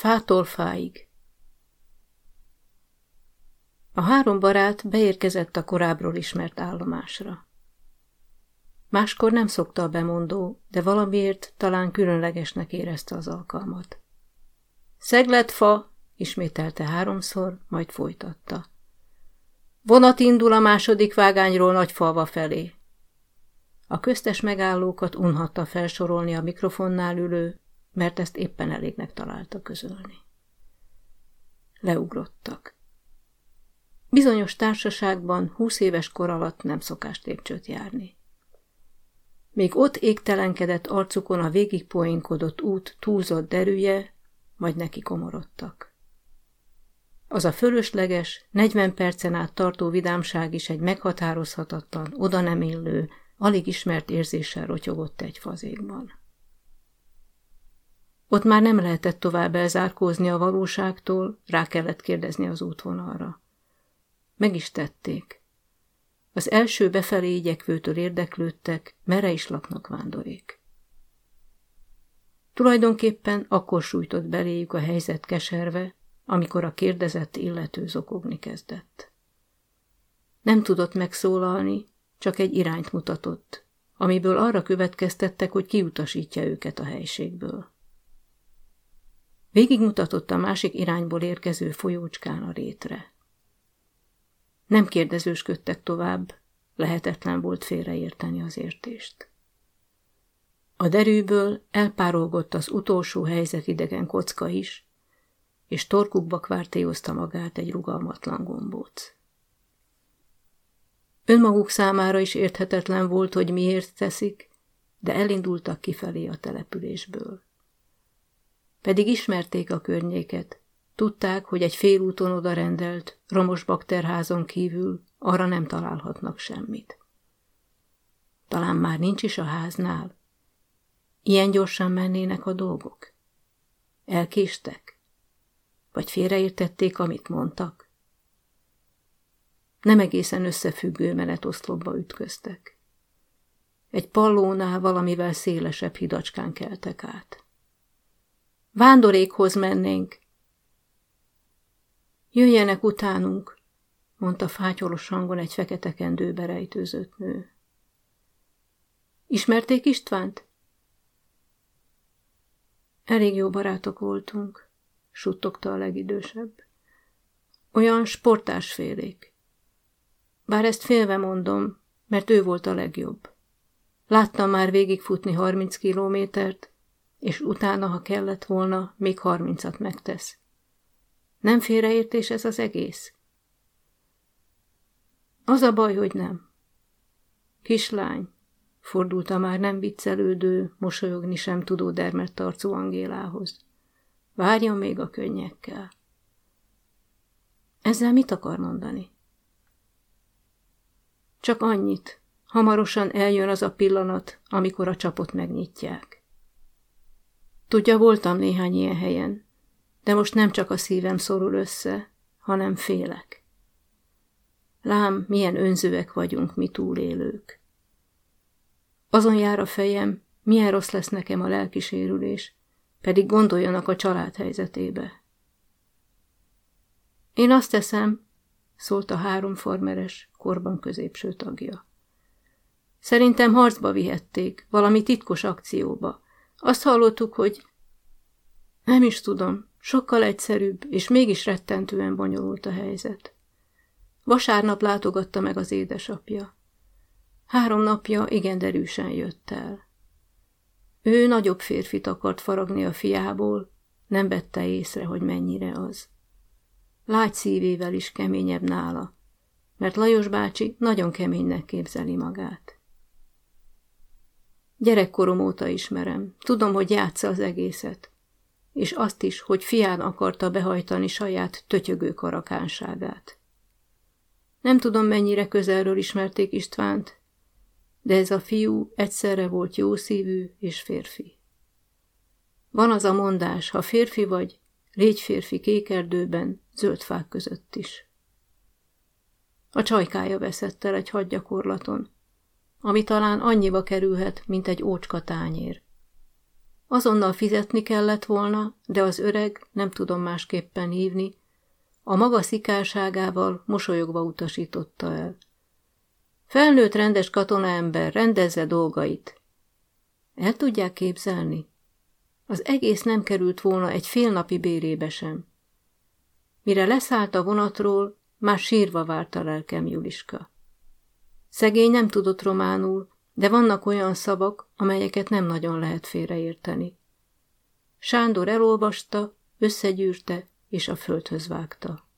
Fától fáig. A három barát beérkezett a korábbról ismert állomásra. Máskor nem szokta a bemondó, de valamiért talán különlegesnek érezte az alkalmat. Szegletfa, ismételte háromszor, majd folytatta. Vonat indul a második vágányról Nagyfalva felé. A köztes megállókat unhatta felsorolni a mikrofonnál ülő, mert ezt éppen elégnek találta közölni. Leugrottak. Bizonyos társaságban húsz éves kor alatt nem szokás lépcsőt járni. Még ott égtelenkedett arcukon a végigpoinkodott út túlzott derűje, majd neki komorodtak. Az a fölösleges, 40 percen át tartó vidámság is egy meghatározhatatlan, oda nem illő, alig ismert érzéssel rotyogott egy fazékban. Ott már nem lehetett tovább elzárkózni a valóságtól, rá kellett kérdezni az útvonalra. Meg is tették. Az első befelé igyekvőtől érdeklődtek, mere is laknak vándorék. Tulajdonképpen akkor sújtott beléjük a helyzet keserve, amikor a kérdezett illető zokogni kezdett. Nem tudott megszólalni, csak egy irányt mutatott, amiből arra következtettek, hogy kiutasítja őket a helységből. Végigmutatott a másik irányból érkező folyócskán a rétre. Nem kérdezősködtek tovább, lehetetlen volt félreérteni az értést. A derűből elpárolgott az utolsó helyzet idegen kocka is, és torkukba kvártéozta magát egy rugalmatlan gombóc. Önmaguk számára is érthetetlen volt, hogy miért teszik, de elindultak kifelé a településből. Pedig ismerték a környéket, tudták, hogy egy félúton oda rendelt, romos bakterházon kívül arra nem találhatnak semmit. Talán már nincs is a háznál. Ilyen gyorsan mennének a dolgok? Elkéstek? Vagy félreértették, amit mondtak? Nem egészen összefüggő menetoszlopba ütköztek. Egy pallónál valamivel szélesebb hidacskán keltek át. Vándorékhoz mennénk. Jöjjenek utánunk, mondta fátyolos hangon egy fekete kendőbe rejtőzött nő. Ismerték Istvánt? Elég jó barátok voltunk, suttogta a legidősebb. Olyan sportásfélék. Bár ezt félve mondom, mert ő volt a legjobb. Láttam már végigfutni 30 kilométert, és utána, ha kellett volna, még harmincat megtesz. Nem félreértés ez az egész? Az a baj, hogy nem. Kislány, fordult a már nem viccelődő, mosolyogni sem tudó dermedt arcú Angélához. Várjon még a könnyekkel. Ezzel mit akar mondani? Csak annyit. Hamarosan eljön az a pillanat, amikor a csapot megnyitják. Tudja, voltam néhány ilyen helyen, de most nem csak a szívem szorul össze, hanem félek. Lám, milyen önzőek vagyunk mi túlélők. Azon jár a fejem, milyen rossz lesz nekem a lelkisérülés, pedig gondoljanak a család helyzetébe. Én azt teszem, szólt a három farmeres, korban középső tagja. Szerintem harcba vihették, valami titkos akcióba. Azt hallottuk, hogy... Nem is tudom, sokkal egyszerűbb, és mégis rettentően bonyolult a helyzet. Vasárnap látogatta meg az édesapja. Három napja igen derűsen jött el. Ő nagyobb férfit akart faragni a fiából, nem vette észre, hogy mennyire az. Lágy szívével is keményebb nála, mert Lajos bácsi nagyon keménynek képzeli magát. Gyerekkorom óta ismerem, tudom, hogy játsza az egészet, és azt is, hogy fián akarta behajtani saját tötyögő karakánságát. Nem tudom, mennyire közelről ismerték Istvánt, de ez a fiú egyszerre volt jószívű és férfi. Van az a mondás, ha férfi vagy, légy férfi kékerdőben, zöld fák között is. A csajkája veszett el egy hadgyakorlaton, ami talán annyiba kerülhet, mint egy ócska tányér. Azonnal fizetni kellett volna, de az öreg, nem tudom másképpen hívni, a maga szikárságával mosolyogva utasította el. Felnőtt rendes katonaember, rendezze dolgait. El tudják képzelni? Az egész nem került volna egy fél napi bérébe sem. Mire leszállt a vonatról, már sírva várt a lelkem Juliska. Szegény nem tudott románul, de vannak olyan szavak, amelyeket nem nagyon lehet félreérteni. Sándor elolvasta, összegyűrte, és a földhöz vágta.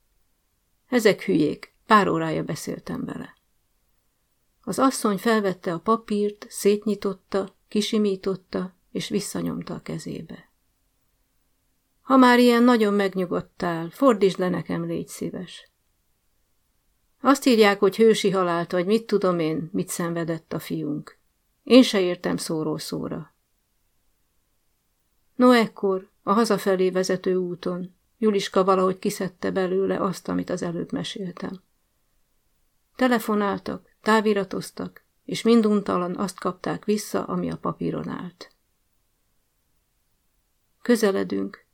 Ezek hülyék, pár órája beszéltem vele. Az asszony felvette a papírt, szétnyitotta, kisimította, és visszanyomta a kezébe. Ha már ilyen nagyon megnyugodtál, fordítsd le nekem, légy szíves. Azt írják, hogy hősi halált, vagy mit tudom én, mit szenvedett a fiunk. Én se értem szóról szóra. No ekkor, a hazafelé vezető úton, Juliska valahogy kiszedte belőle azt, amit az előbb meséltem. Telefonáltak, táviratoztak, és minduntalan azt kapták vissza, ami a papíron állt. Közeledünk.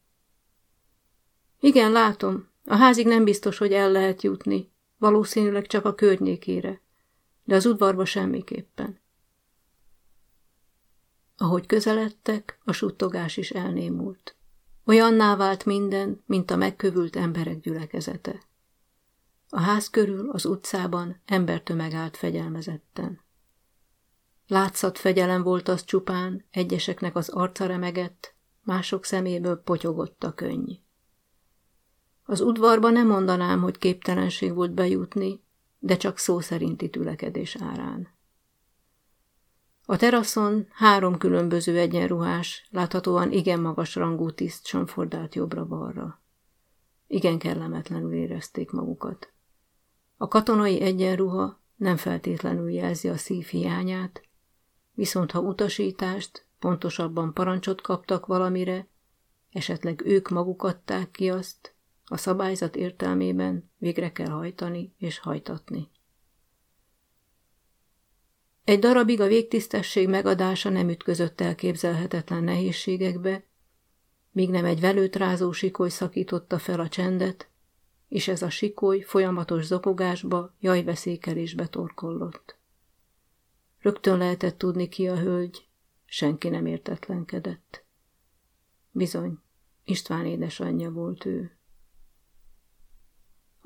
Igen, látom, a házig nem biztos, hogy el lehet jutni, valószínűleg csak a környékére, de az udvarba semmiképpen. Ahogy közeledtek, a suttogás is elnémult. Olyanná vált minden, mint a megkövült emberek gyülekezete. A ház körül, az utcában embertömeg állt fegyelmezetten. Látszat fegyelem volt az csupán, egyeseknek az arca remegett, mások szeméből potyogott a könny. Az udvarba nem mondanám, hogy képtelenség volt bejutni, de csak szó szerinti tülekedés árán. A teraszon három különböző egyenruhás, láthatóan igen magas rangú tiszt csomfordált jobbra-balra. Igen kellemetlenül érezték magukat. A katonai egyenruha nem feltétlenül jelzi a szív hiányát, viszont ha utasítást, pontosabban parancsot kaptak valamire, esetleg ők maguk adták ki azt, a szabályzat értelmében végre kell hajtani és hajtatni. Egy darabig a végtisztesség megadása nem ütközött elképzelhetetlen nehézségekbe, míg nem egy velőtrázó sikoly szakította fel a csendet, és ez a sikoly folyamatos zokogásba, jajveszékelésbe torkollott. Rögtön lehetett tudni ki a hölgy, senki nem értetlenkedett. Bizony, István édesanyja volt ő.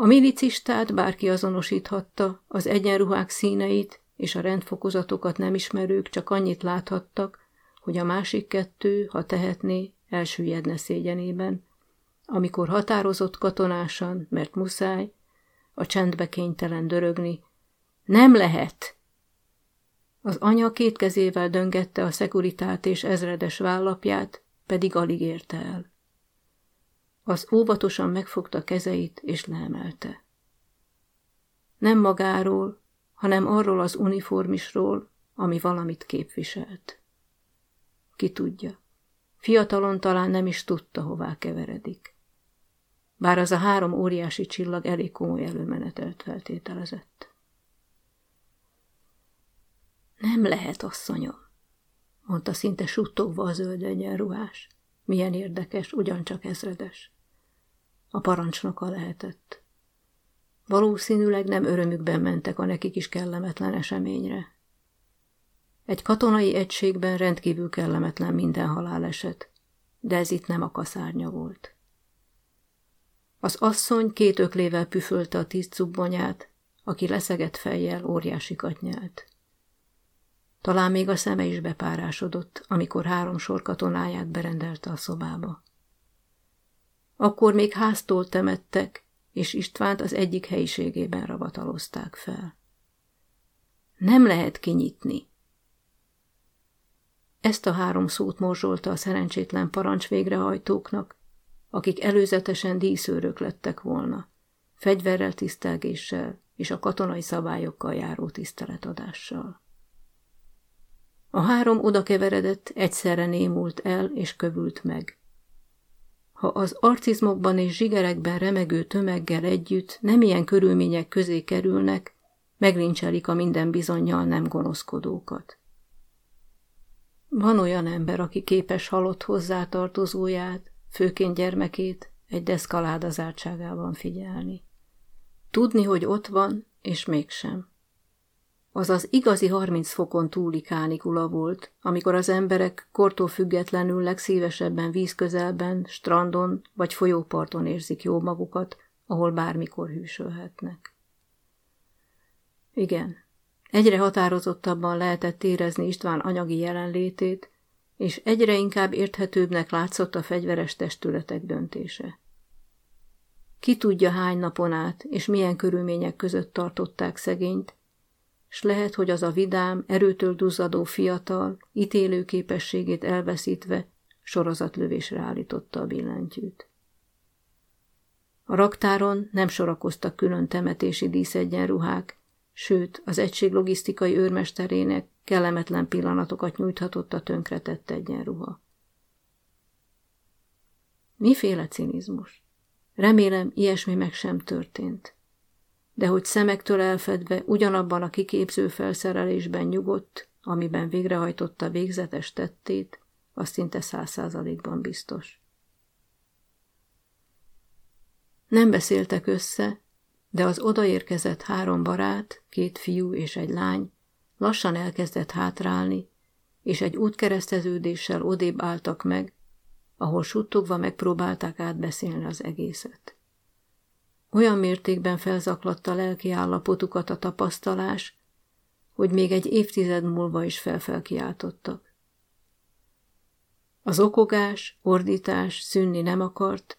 A milicistát bárki azonosíthatta, az egyenruhák színeit és a rendfokozatokat nem ismerők csak annyit láthattak, hogy a másik kettő, ha tehetné, elsüllyedne szégyenében, amikor határozott katonásan, mert muszáj, a csendbe kénytelen dörögni. Nem lehet! Az anya két kezével döngette a szekuritát és ezredes vállapját, pedig alig érte el. Az óvatosan megfogta kezeit és leemelte. Nem magáról, hanem arról az uniformisról, ami valamit képviselt. Ki tudja, fiatalon talán nem is tudta, hová keveredik. Bár az a három óriási csillag elég komoly előmenetelt feltételezett. Nem lehet, asszonyom, mondta szinte suttogva az zöld egyenruhás. Milyen érdekes, ugyancsak ezredes. A parancsnoka lehetett. Valószínűleg nem örömükben mentek a nekik is kellemetlen eseményre. Egy katonai egységben rendkívül kellemetlen minden haláleset, de ez itt nem a kaszárnya volt. Az asszony két öklével püfölte a tíz cubbonyát, aki leszegett fejjel óriásikat nyelt. Talán még a szeme is bepárásodott, amikor három sor katonáját berendelte a szobába. Akkor még háztól temettek, és Istvánt az egyik helyiségében ravatalozták fel. Nem lehet kinyitni. Ezt a három szót morzsolta a szerencsétlen parancs végrehajtóknak, akik előzetesen díszőrök lettek volna, fegyverrel tisztelgéssel és a katonai szabályokkal járó tiszteletadással. A három odakeveredett, egyszerre némult el és kövült meg. Ha az arcizmokban és zsigerekben remegő tömeggel együtt nem ilyen körülmények közé kerülnek, meglincselik a minden bizonyal nem gonoszkodókat. Van olyan ember, aki képes halott hozzátartozóját, főként gyermekét egy deszkaláda zártságában figyelni. Tudni, hogy ott van, és mégsem. Az az igazi 30 fokon túli kánikula volt, amikor az emberek kortól függetlenül legszívesebben vízközelben, strandon vagy folyóparton érzik jó magukat, ahol bármikor hűsölhetnek. Igen, egyre határozottabban lehetett érezni István anyagi jelenlétét, és egyre inkább érthetőbbnek látszott a fegyveres testületek döntése. Ki tudja hány napon át, és milyen körülmények között tartották szegényt, s lehet, hogy az a vidám, erőtől duzzadó fiatal, ítélő képességét elveszítve sorozatlövésre állította a billentyűt. A raktáron nem sorakoztak külön temetési díszegyenruhák, sőt, az egység logisztikai őrmesterének kellemetlen pillanatokat nyújthatott a tönkretett egyenruha. Miféle cinizmus? Remélem, ilyesmi meg sem történt. De hogy szemektől elfedve ugyanabban a kiképző felszerelésben nyugodt, amiben végrehajtotta végzetes tettét, az szinte száz százalékban biztos. Nem beszéltek össze, de az odaérkezett három barát, két fiú és egy lány lassan elkezdett hátrálni, és egy útkereszteződéssel odébb álltak meg, ahol suttogva megpróbálták átbeszélni az egészet. Olyan mértékben felzaklatta lelki állapotukat a tapasztalás, hogy még egy évtized múlva is felfelkiáltottak. Az okogás, ordítás szűnni nem akart,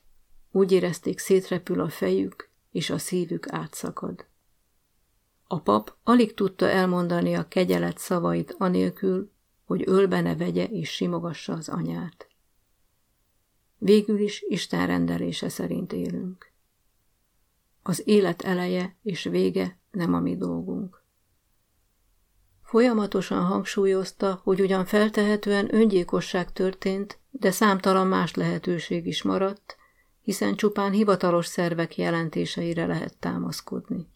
úgy érezték szétrepül a fejük, és a szívük átszakad. A pap alig tudta elmondani a kegyelet szavait anélkül, hogy ölbene vegye és simogassa az anyát. Végül is Isten rendelése szerint élünk. Az élet eleje és vége nem a mi dolgunk. Folyamatosan hangsúlyozta, hogy ugyan feltehetően öngyilkosság történt, de számtalan más lehetőség is maradt, hiszen csupán hivatalos szervek jelentéseire lehet támaszkodni.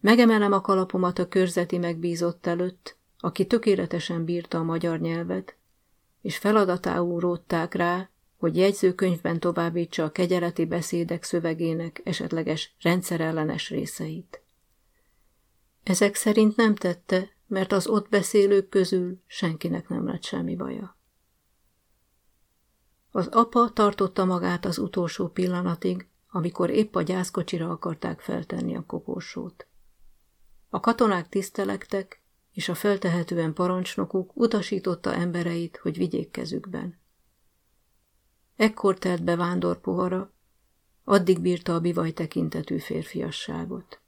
Megemelem a kalapomat a körzeti megbízott előtt, aki tökéletesen bírta a magyar nyelvet, és feladatául rótták rá, hogy jegyzőkönyvben továbbítsa a kegyeleti beszédek szövegének esetleges rendszerellenes részeit. Ezek szerint nem tette, mert az ott beszélők közül senkinek nem lett semmi baja. Az apa tartotta magát az utolsó pillanatig, amikor épp a gyászkocsira akarták feltenni a koporsót. A katonák tisztelektek, és a feltehetően parancsnokuk utasította embereit, hogy vigyék kezükben. Ekkor telt be vándor pohara, addig bírta a bivaj tekintetű férfiasságot.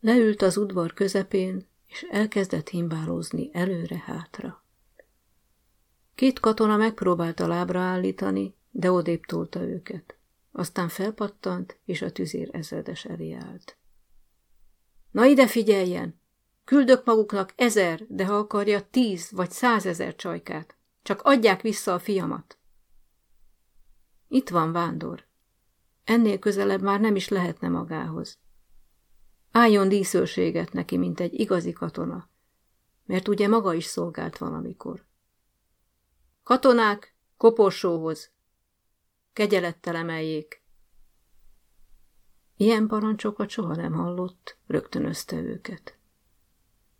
Leült az udvar közepén, és elkezdett himbálózni előre-hátra. Két katona megpróbálta lábra állítani, de odébb tolta őket. Aztán felpattant, és a tüzér ezredes elé állt. Na ide figyeljen! Küldök maguknak ezer, de ha akarja tíz vagy százezer csajkát. Csak adják vissza a fiamat. Itt van Vándor. Ennél közelebb már nem is lehetne magához. Álljon díszőséget neki, mint egy igazi katona, mert ugye maga is szolgált valamikor. Katonák, koporsóhoz! Kegyelettel emeljék! Ilyen parancsokat soha nem hallott, rögtönözte őket.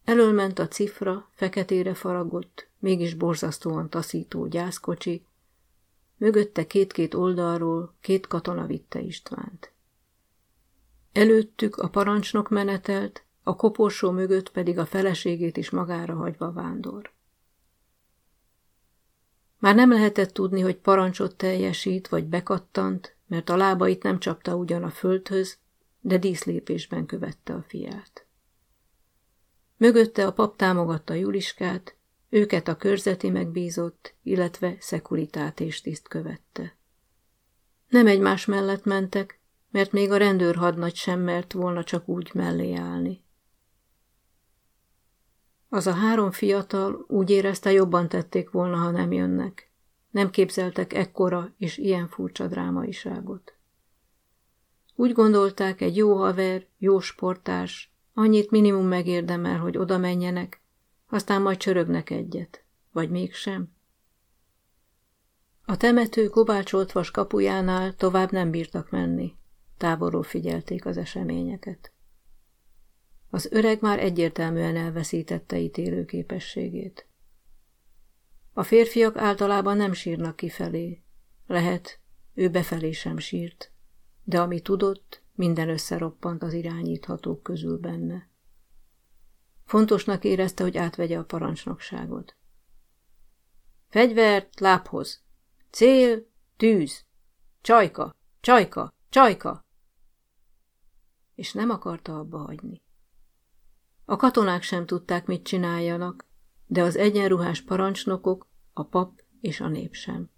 Elől a cifra, feketére faragott, mégis borzasztóan taszító gyászkocsi, mögötte két-két oldalról két katona vitte Istvánt. Előttük a parancsnok menetelt, a koporsó mögött pedig a feleségét is magára hagyva vándor. Már nem lehetett tudni, hogy parancsot teljesít, vagy bekattant, mert a lábait nem csapta ugyan a földhöz, de díszlépésben követte a fiát. Mögötte a pap támogatta Juliskát, őket a körzeti megbízott, illetve szekuritát és tiszt követte. Nem egymás mellett mentek, mert még a rendőrhadnagy sem mert volna csak úgy mellé állni. Az a három fiatal úgy érezte, jobban tették volna, ha nem jönnek. Nem képzeltek ekkora és ilyen furcsa drámaiságot. Úgy gondolták, egy jó haver, jó sportárs, annyit minimum megérdemel, hogy oda menjenek, aztán majd csörögnek egyet, vagy mégsem. A temető kovácsolt vas kapujánál tovább nem bírtak menni, távolról figyelték az eseményeket. Az öreg már egyértelműen elveszítette ítélő képességét. A férfiak általában nem sírnak kifelé. Lehet, ő befelé sem sírt, de ami tudott, minden összeroppant az irányíthatók közül benne. Fontosnak érezte, hogy átvegye a parancsnokságot. Fegyvert lábhoz! Cél, tűz! Csajka, csajka, csajka! És nem akarta abba hagyni. A katonák sem tudták, mit csináljanak, de az egyenruhás parancsnokok, a pap és a nép sem.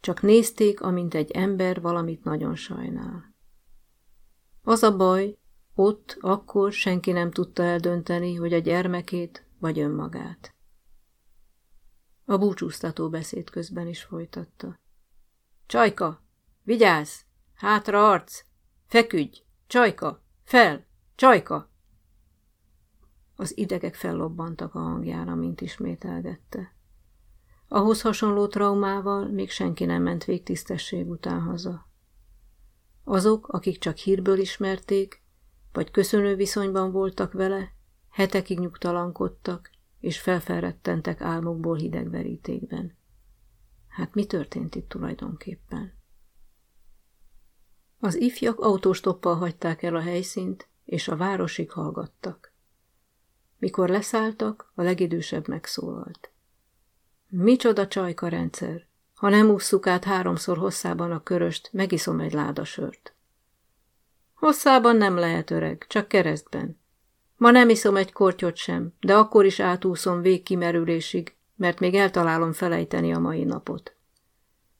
Csak nézték, amint egy ember valamit nagyon sajnál. Az a baj, ott, akkor senki nem tudta eldönteni, hogy a gyermekét vagy önmagát. A búcsúztató beszéd közben is folytatta. Csajka, vigyázz! Hátra arc! Feküdj! Csajka! Fel! Csajka! Az idegek fellobbantak a hangjára, mint ismételgette. Ahhoz hasonló traumával még senki nem ment végtisztesség után haza. Azok, akik csak hírből ismerték, vagy köszönő viszonyban voltak vele, hetekig nyugtalankodtak, és felfelrettentek álmokból hidegverítékben. Hát mi történt itt tulajdonképpen? Az ifjak autóstoppal hagyták el a helyszínt, és a városig hallgattak. Mikor leszálltak, a legidősebb megszólalt. Micsoda csajka rendszer! Ha nem ússzuk át háromszor hosszában a köröst, megiszom egy ládasört. Hosszában nem lehet öreg, csak keresztben. Ma nem iszom egy kortyot sem, de akkor is átúszom végkimerülésig, mert még eltalálom felejteni a mai napot.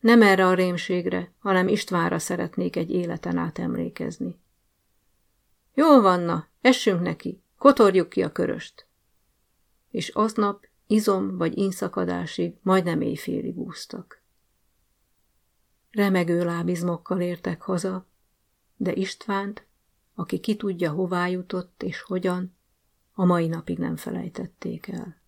Nem erre a rémségre, hanem Istvánra szeretnék egy életen át emlékezni. Jó vanna, essünk neki, kotorjuk ki a köröst. És aznap izom vagy inszakadásig majdnem éjfélig úsztak. Remegő lábizmokkal értek haza, de Istvánt, aki ki tudja, hová jutott és hogyan, a mai napig nem felejtették el.